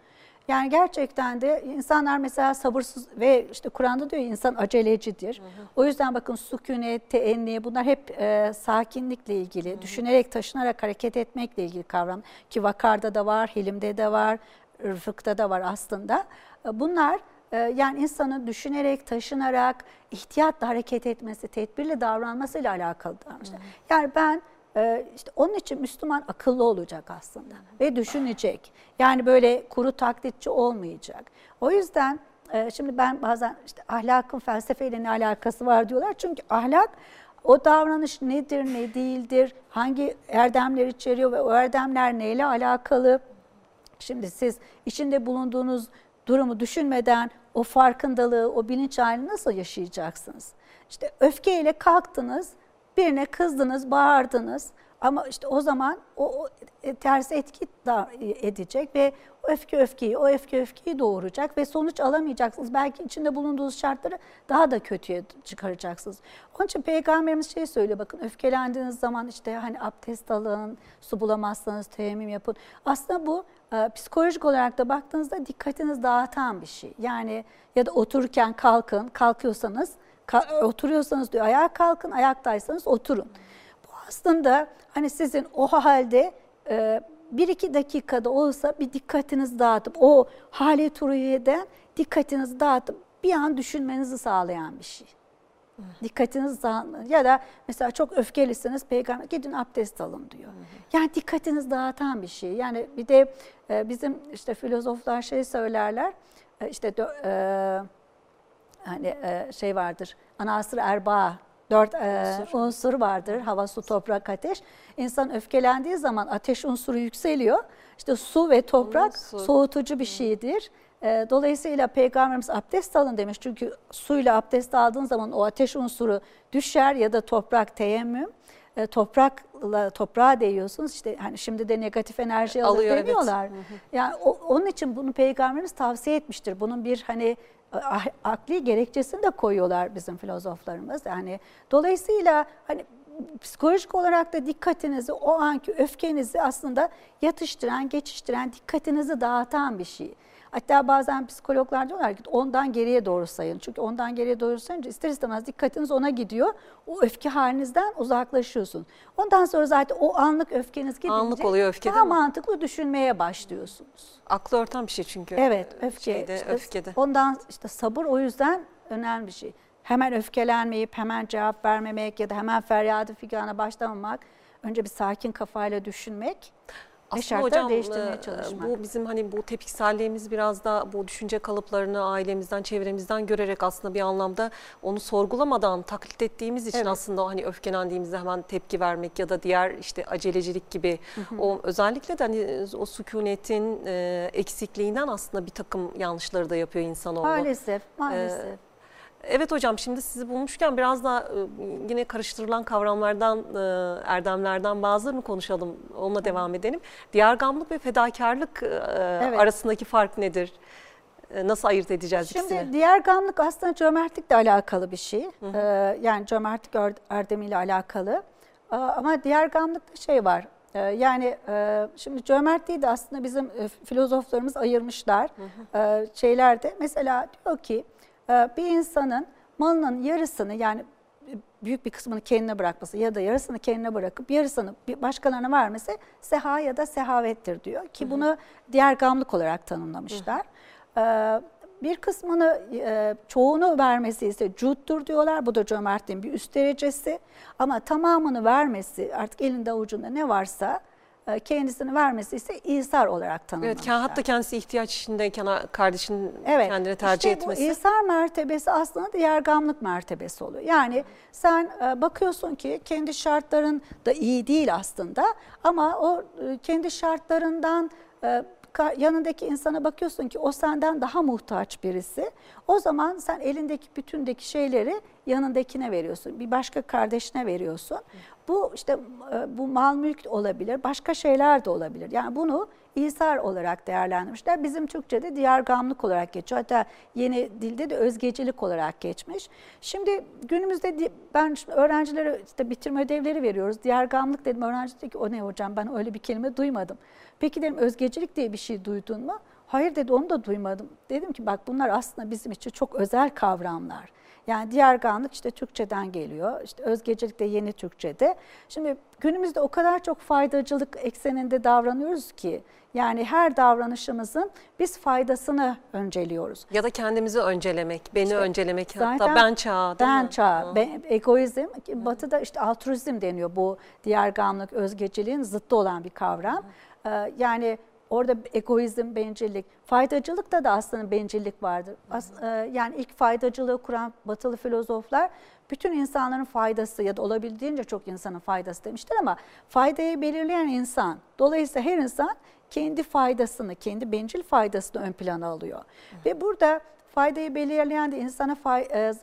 Yani gerçekten de insanlar mesela sabırsız ve işte Kur'an'da diyor insan acelecidir. O yüzden bakın sükunet, teenni bunlar hep e, sakinlikle ilgili, düşünerek, taşınarak hareket etmekle ilgili kavram. Ki vakarda da var, hilimde de var, rıfıkta da var aslında. E, Bunlar e, yani insanın düşünerek, taşınarak, ihtiyatla hareket etmesi, tedbirli davranmasıyla alakalı davranışlar. Yani ben işte onun için Müslüman akıllı olacak aslında ve düşünecek. Yani böyle kuru taklitçi olmayacak. O yüzden e, şimdi ben bazen işte ahlakın felsefeyle ne alakası var diyorlar. Çünkü ahlak o davranış nedir, ne değildir, hangi erdemler içeriyor ve o erdemler neyle alakalı. Şimdi siz içinde bulunduğunuz durumu düşünmeden o farkındalığı, o bilinç halini nasıl yaşayacaksınız? İşte öfkeyle kalktınız, birine kızdınız, bağırdınız ama işte o zaman o, o ters etki da edecek ve öfke öfkeyi, o öfke öfkeyi doğuracak ve sonuç alamayacaksınız. Belki içinde bulunduğunuz şartları daha da kötüye çıkaracaksınız. Onun için Peygamberimiz şey söylüyor bakın öfkelendiğiniz zaman işte hani abdest alın, su bulamazsanız teyemmüm yapın. Aslında bu e, psikolojik olarak da baktığınızda dikkatiniz dağıtan bir şey. Yani ya da otururken kalkın, kalkıyorsanız Ka- oturuyorsanız diyor ayağa kalkın, ayaktaysanız oturun. Bu aslında hani sizin o halde e, bir iki dakikada olsa bir dikkatiniz dağıtıp o hale turuyeden dikkatinizi dağıtıp bir an düşünmenizi sağlayan bir şey. Dikkatiniz dağılır. Ya da mesela çok öfkelisiniz peygamber gidin abdest alın diyor. Yani dikkatiniz dağıtan bir şey. Yani bir de e, bizim işte filozoflar şey söylerler. E, işte e, hani e, şey vardır. Anasır erbaa dört e, unsur. unsur vardır. Hava, su, toprak, ateş. İnsan öfkelendiği zaman ateş unsuru yükseliyor. İşte su ve toprak su. soğutucu bir şeydir. E, dolayısıyla Peygamberimiz abdest alın demiş. Çünkü suyla abdest aldığın zaman o ateş unsuru düşer ya da toprak teyemmüm. E, toprakla toprağa değiyorsunuz. İşte hani şimdi de negatif enerji alır Alıyor, demiyorlar. Evet. Yani o, onun için bunu Peygamberimiz tavsiye etmiştir. Bunun bir hani akli gerekçesini de koyuyorlar bizim filozoflarımız. Yani dolayısıyla hani psikolojik olarak da dikkatinizi o anki öfkenizi aslında yatıştıran, geçiştiren, dikkatinizi dağıtan bir şey. Hatta bazen psikologlar diyorlar ki ondan geriye doğru sayın. Çünkü ondan geriye doğru sayınca ister istemez dikkatiniz ona gidiyor. O öfke halinizden uzaklaşıyorsun. Ondan sonra zaten o anlık öfkeniz gidince anlık oluyor öfke daha mantıklı düşünmeye başlıyorsunuz. Aklı örten bir şey çünkü. Evet öfke. Şeyde, işte öfkede. Ondan işte sabır o yüzden önemli bir şey. Hemen öfkelenmeyip hemen cevap vermemek ya da hemen feryadı figana başlamamak. Önce bir sakin kafayla düşünmek aslında hocam değiştirmeye e, çalışmak. bu bizim hani bu tepkiselliğimiz biraz da bu düşünce kalıplarını ailemizden, çevremizden görerek aslında bir anlamda onu sorgulamadan taklit ettiğimiz için evet. aslında hani öfkelendiğimizde hemen tepki vermek ya da diğer işte acelecilik gibi hı hı. o özellikle de hani o sükunetin e, eksikliğinden aslında bir takım yanlışları da yapıyor insanoğlu. Maalesef, maalesef. Ee, Evet hocam şimdi sizi bulmuşken biraz da e, yine karıştırılan kavramlardan, e, erdemlerden bazılarını konuşalım. Onunla devam edelim. Diyargamlık ve fedakarlık e, evet. arasındaki fark nedir? Nasıl ayırt edeceğiz Şimdi ikisini? diyargamlık aslında cömertlikle alakalı bir şey. Hı hı. Yani cömertlik erdemiyle alakalı. Ama diyargamlıkta şey var. Yani şimdi cömertliği de aslında bizim filozoflarımız ayırmışlar. Hı hı. Şeylerde mesela diyor ki bir insanın malının yarısını yani büyük bir kısmını kendine bırakması ya da yarısını kendine bırakıp yarısını başkalarına vermesi seha ya da sehavettir diyor. Ki bunu diğer gamlık olarak tanımlamışlar. Hı hı. Ee, bir kısmını, e, çoğunu vermesi ise cuttur diyorlar. Bu da cömertliğin bir üst derecesi. Ama tamamını vermesi artık elinde avucunda ne varsa kendisini vermesi ise İsar olarak tanımlamışlar. Evet, hatta kendisi ihtiyaç içindeyken kardeşinin evet, kendine tercih işte etmesi. Bu İsar mertebesi aslında diğer gamlık mertebesi oluyor. Yani sen e, bakıyorsun ki kendi şartların da iyi değil aslında ama o e, kendi şartlarından yanındaki insana bakıyorsun ki o senden daha muhtaç birisi. O zaman sen elindeki bütündeki şeyleri yanındakine veriyorsun. Bir başka kardeşine veriyorsun. Bu işte e, bu mal mülk olabilir, başka şeyler de olabilir. Yani bunu İsar olarak değerlendirmişler. Bizim Türkçe'de diyargamlık olarak geçiyor. Hatta yeni dilde de özgecilik olarak geçmiş. Şimdi günümüzde ben öğrencilere işte bitirme ödevleri veriyoruz. Diyargamlık dedim. Öğrenci dedi ki o ne hocam ben öyle bir kelime duymadım. Peki dedim özgecilik diye bir şey duydun mu? Hayır dedi onu da duymadım. Dedim ki bak bunlar aslında bizim için çok özel kavramlar. Yani diyarganlık işte Türkçeden geliyor. İşte özgecilik de yeni Türkçede. Şimdi günümüzde o kadar çok faydacılık ekseninde davranıyoruz ki yani her davranışımızın biz faydasını önceliyoruz. Ya da kendimizi öncelemek, beni işte, öncelemek hatta ben çağı Ben mi? çağı, ben, egoizm, Hı. batıda işte altruizm deniyor bu diyarganlık, özgeciliğin zıttı olan bir kavram. Hı. Ee, yani Orada egoizm, bencillik, faydacılıkta da aslında bencillik vardır. As, e, yani ilk faydacılığı kuran batılı filozoflar bütün insanların faydası ya da olabildiğince çok insanın faydası demiştir ama faydayı belirleyen insan. Dolayısıyla her insan kendi faydasını, kendi bencil faydasını ön plana alıyor. Hı. Ve burada faydayı belirleyen de insana fay, e,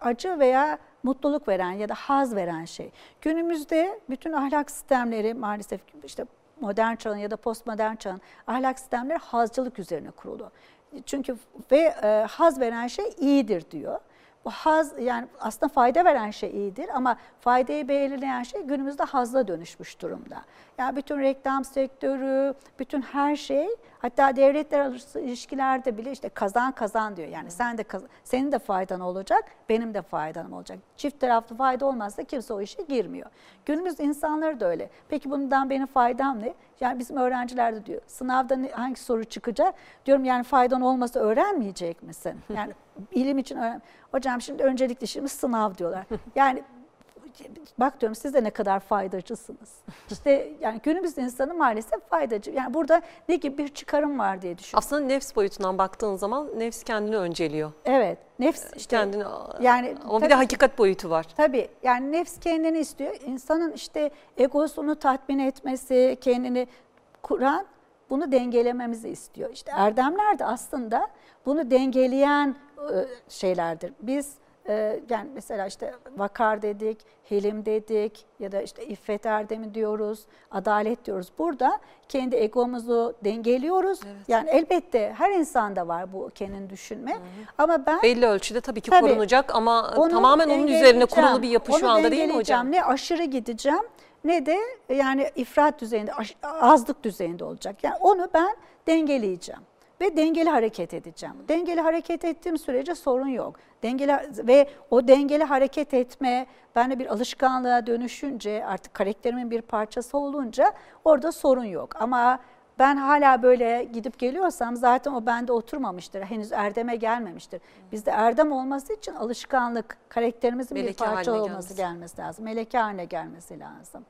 acı veya mutluluk veren ya da haz veren şey. Günümüzde bütün ahlak sistemleri maalesef işte modern çağın ya da postmodern çağın ahlak sistemleri hazcılık üzerine kurulu. Çünkü ve e, haz veren şey iyidir diyor. Bu haz yani aslında fayda veren şey iyidir ama faydayı belirleyen şey günümüzde hazla dönüşmüş durumda. Yani bütün reklam sektörü, bütün her şey hatta devletler arası ilişkilerde bile işte kazan kazan diyor. Yani sen de senin de faydan olacak, benim de faydam olacak. Çift taraflı fayda olmazsa kimse o işe girmiyor. Günümüz insanları da öyle. Peki bundan benim faydam ne? Yani bizim öğrenciler de diyor sınavda hangi soru çıkacak? Diyorum yani faydan olmasa öğrenmeyecek misin? Yani ilim için öğren. Hocam şimdi öncelikli şimdi sınav diyorlar. Yani bak diyorum siz de ne kadar faydacısınız. İşte yani günümüz insanı maalesef faydacı. Yani burada ne gibi bir çıkarım var diye düşünüyorum. Aslında nefs boyutundan baktığın zaman nefs kendini önceliyor. Evet. Nefs işte kendini yani ama bir tabii de ki- hakikat boyutu var. Tabii yani nefs kendini istiyor. İnsanın işte egosunu tatmin etmesi, kendini kuran bunu dengelememizi istiyor. İşte erdemler de aslında bunu dengeleyen e, şeylerdir. Biz e, yani mesela işte vakar dedik, hilim dedik ya da işte iffet erdemi diyoruz, adalet diyoruz. Burada kendi egomuzu dengeliyoruz. Yani elbette her insanda var bu kendini düşünme. Ama ben Belli ölçüde tabii ki Tabii. korunacak ama onu tamamen onun üzerine kurulu bir yapı şu anda değil mi hocam? Ne aşırı gideceğim ne de yani ifrat düzeyinde, azlık düzeyinde olacak. Yani onu ben dengeleyeceğim ve dengeli hareket edeceğim. Dengeli hareket ettiğim sürece sorun yok. Dengeli ve o dengeli hareket etme bende bir alışkanlığa dönüşünce artık karakterimin bir parçası olunca orada sorun yok. Ama ben hala böyle gidip geliyorsam zaten o bende oturmamıştır. Henüz erdeme gelmemiştir. Bizde erdem olması için alışkanlık, karakterimizin bir Meleke parça haline olması gelmesi. gelmesi lazım. Meleke haline gelmesi lazım.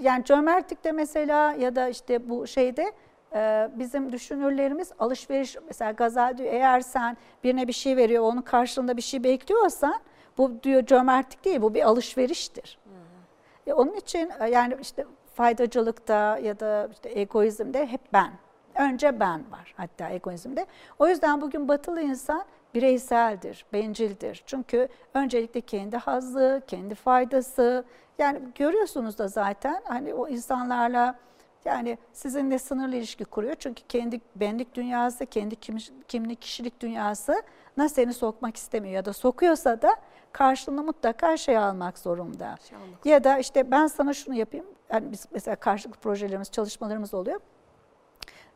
Yani cömertlikte mesela ya da işte bu şeyde bizim düşünürlerimiz alışveriş mesela Gazal diyor eğer sen birine bir şey veriyor onun karşılığında bir şey bekliyorsan bu diyor cömertlik değil bu bir alışveriştir. E, onun için e, yani işte faydacılıkta ya da işte egoizmde hep ben. Önce ben var hatta egoizmde. O yüzden bugün batılı insan bireyseldir, bencildir. Çünkü öncelikle kendi hazzı, kendi faydası. Yani görüyorsunuz da zaten hani o insanlarla yani sizinle sınırlı ilişki kuruyor. Çünkü kendi benlik dünyası, kendi kim- kimlik, kişilik dünyası na seni sokmak istemiyor ya da sokuyorsa da karşılığında mutlaka şey almak zorunda. Şey almak Ya da işte ben sana şunu yapayım. Yani biz mesela karşılıklı projelerimiz, çalışmalarımız oluyor.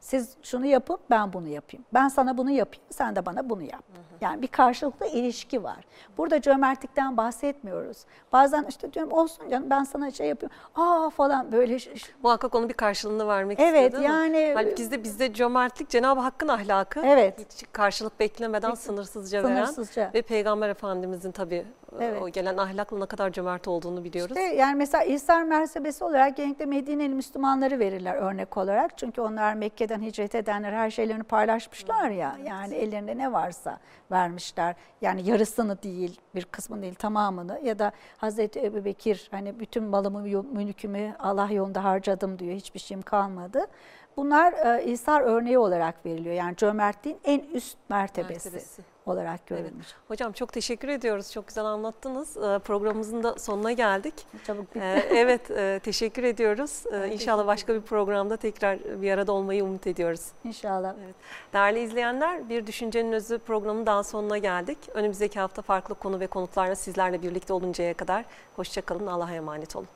Siz şunu yapın, ben bunu yapayım. Ben sana bunu yapayım, sen de bana bunu yap. Yani bir karşılıklı ilişki var. Burada cömertlikten bahsetmiyoruz. Bazen işte diyorum olsun canım ben sana şey yapıyorum. Aa falan böyle Muhakkak onun bir karşılığını vermek Evet, istiyor değil mi? yani- Halbuki bizde, bizde cömertlik Cenab-ı Hakk'ın ahlakı. Evet. Hiç karşılık beklemeden sınırsızca veren. Sınırsızca. Ve Peygamber Efendimizin tabii Evet. o gelen ahlakla ne kadar cömert olduğunu biliyoruz. İşte yani mesela İhsan mertebesi olarak genellikle Medine'li Müslümanları verirler örnek olarak. Çünkü onlar Mekke'den hicret edenler her şeylerini paylaşmışlar ya. Yani ellerinde ne varsa vermişler. Yani yarısını değil, bir kısmını değil, tamamını. Ya da Hazreti Ebu Bekir hani bütün malımı, mülkümü Allah yolunda harcadım diyor. Hiçbir şeyim kalmadı. Bunlar e, İhsar örneği olarak veriliyor. Yani cömertliğin en üst mertebesi, Mertebesi. Olarak görülmüş. Hocam çok teşekkür ediyoruz. Çok güzel anlattınız. Ee, Programımızın da sonuna geldik. Çabuk bitti. Ee, evet, e, teşekkür ediyoruz. Ee, İnşallah başka bir programda tekrar bir arada olmayı umut ediyoruz. İnşallah. Değerli izleyenler, Bir Düşüncenin Özü programının daha sonuna geldik. Önümüzdeki hafta farklı konu ve konuklarla sizlerle birlikte oluncaya kadar hoşçakalın, Allah'a emanet olun.